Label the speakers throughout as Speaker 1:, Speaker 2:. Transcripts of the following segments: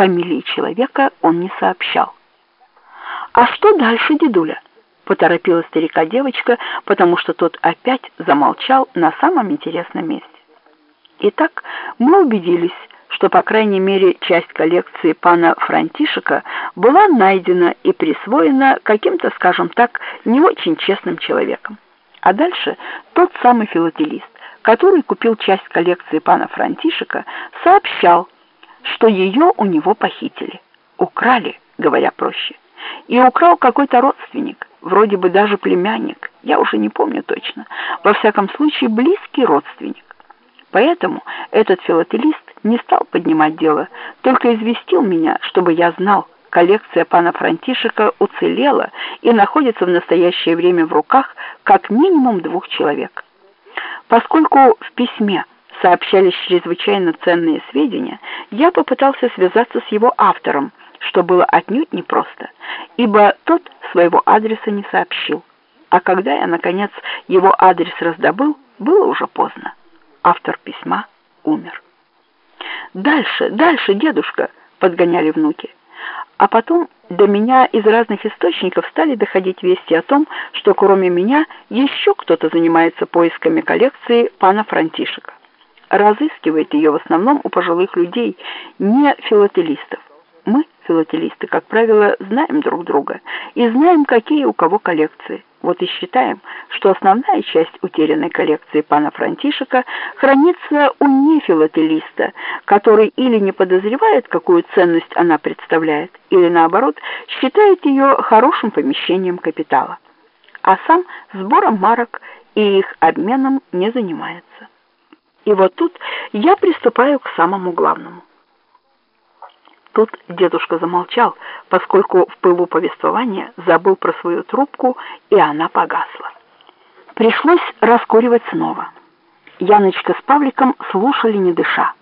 Speaker 1: фамилии человека он не сообщал. «А что дальше, дедуля?» — поторопила старика девочка, потому что тот опять замолчал на самом интересном месте. Итак, мы убедились, что, по крайней мере, часть коллекции пана Франтишека была найдена и присвоена каким-то, скажем так, не очень честным человеком. А дальше тот самый филателист, который купил часть коллекции пана Франтишека, сообщал, что ее у него похитили. Украли, говоря проще. И украл какой-то родственник, вроде бы даже племянник, я уже не помню точно, во всяком случае близкий родственник. Поэтому этот филателист не стал поднимать дело, только известил меня, чтобы я знал, коллекция пана Франтишека уцелела и находится в настоящее время в руках как минимум двух человек. Поскольку в письме сообщались чрезвычайно ценные сведения, я попытался связаться с его автором, что было отнюдь непросто, ибо тот своего адреса не сообщил. А когда я, наконец, его адрес раздобыл, было уже поздно. Автор письма умер. «Дальше, дальше, дедушка!» — подгоняли внуки. А потом до меня из разных источников стали доходить вести о том, что кроме меня еще кто-то занимается поисками коллекции пана Франтишека. Разыскивает ее в основном у пожилых людей, не филателистов. Мы, филателисты, как правило, знаем друг друга и знаем, какие у кого коллекции. Вот и считаем, что основная часть утерянной коллекции пана Франтишека хранится у нефилателиста, который или не подозревает, какую ценность она представляет, или наоборот, считает ее хорошим помещением капитала. А сам сбором марок и их обменом не занимается. И вот тут я приступаю к самому главному. Тут дедушка замолчал, поскольку в пылу повествования забыл про свою трубку, и она погасла. Пришлось раскуривать снова. Яночка с Павликом слушали не дыша.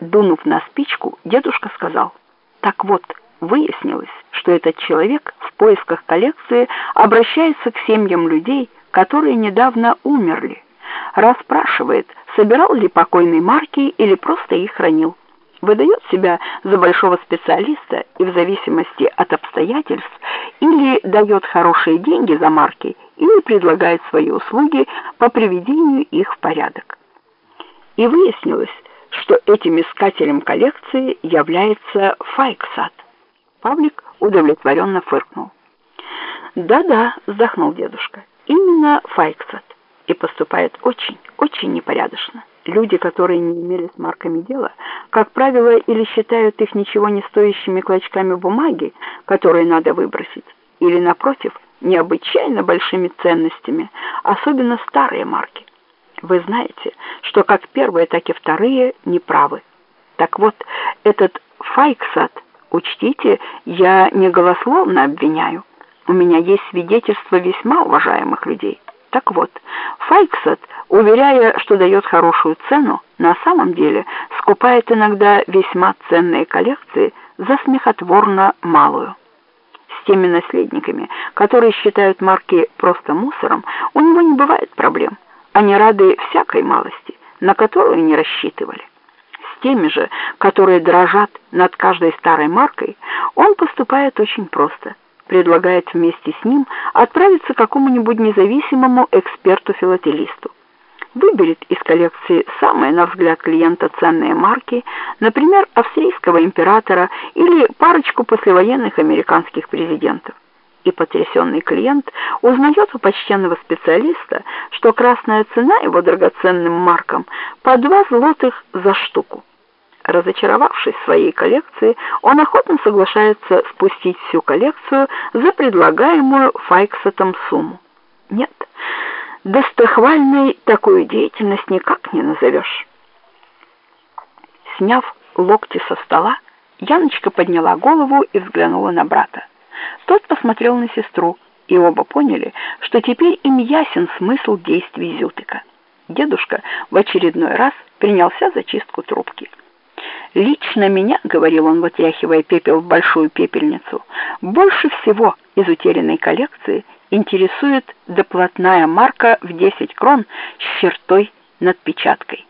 Speaker 1: Дунув на спичку, дедушка сказал, «Так вот, выяснилось, что этот человек в поисках коллекции обращается к семьям людей, которые недавно умерли, расспрашивает, собирал ли покойный марки или просто их хранил выдает себя за большого специалиста и в зависимости от обстоятельств или дает хорошие деньги за марки, или предлагает свои услуги по приведению их в порядок. И выяснилось, что этим искателем коллекции является Файксат. Павлик удовлетворенно фыркнул. «Да-да», — вздохнул дедушка, — «именно Файксат. И поступает очень, очень непорядочно». Люди, которые не имели с марками дела, как правило, или считают их ничего не стоящими клочками бумаги, которые надо выбросить, или, напротив, необычайно большими ценностями, особенно старые марки. Вы знаете, что как первые, так и вторые неправы. Так вот, этот Файксат, учтите, я не голословно обвиняю. У меня есть свидетельства весьма уважаемых людей. Так вот, Файксет, уверяя, что дает хорошую цену, на самом деле скупает иногда весьма ценные коллекции за смехотворно малую. С теми наследниками, которые считают марки просто мусором, у него не бывает проблем. Они рады всякой малости, на которую не рассчитывали. С теми же, которые дрожат над каждой старой маркой, он поступает очень просто – предлагает вместе с ним отправиться к какому-нибудь независимому эксперту-филателисту. Выберет из коллекции самые, на взгляд клиента, ценные марки, например, австрийского императора или парочку послевоенных американских президентов. И потрясенный клиент узнает у почтенного специалиста, что красная цена его драгоценным маркам по два злотых за штуку. Разочаровавшись своей коллекции, он охотно соглашается спустить всю коллекцию за предлагаемую Файксетом сумму. Нет, достохвальной такую деятельность никак не назовешь. Сняв локти со стола, Яночка подняла голову и взглянула на брата. Тот посмотрел на сестру, и оба поняли, что теперь им ясен смысл действий Зютыка. Дедушка в очередной раз принялся за чистку трубки. «Лично меня, — говорил он, вытряхивая пепел в большую пепельницу, — больше всего из утерянной коллекции интересует доплатная марка в 10 крон с чертой над печаткой».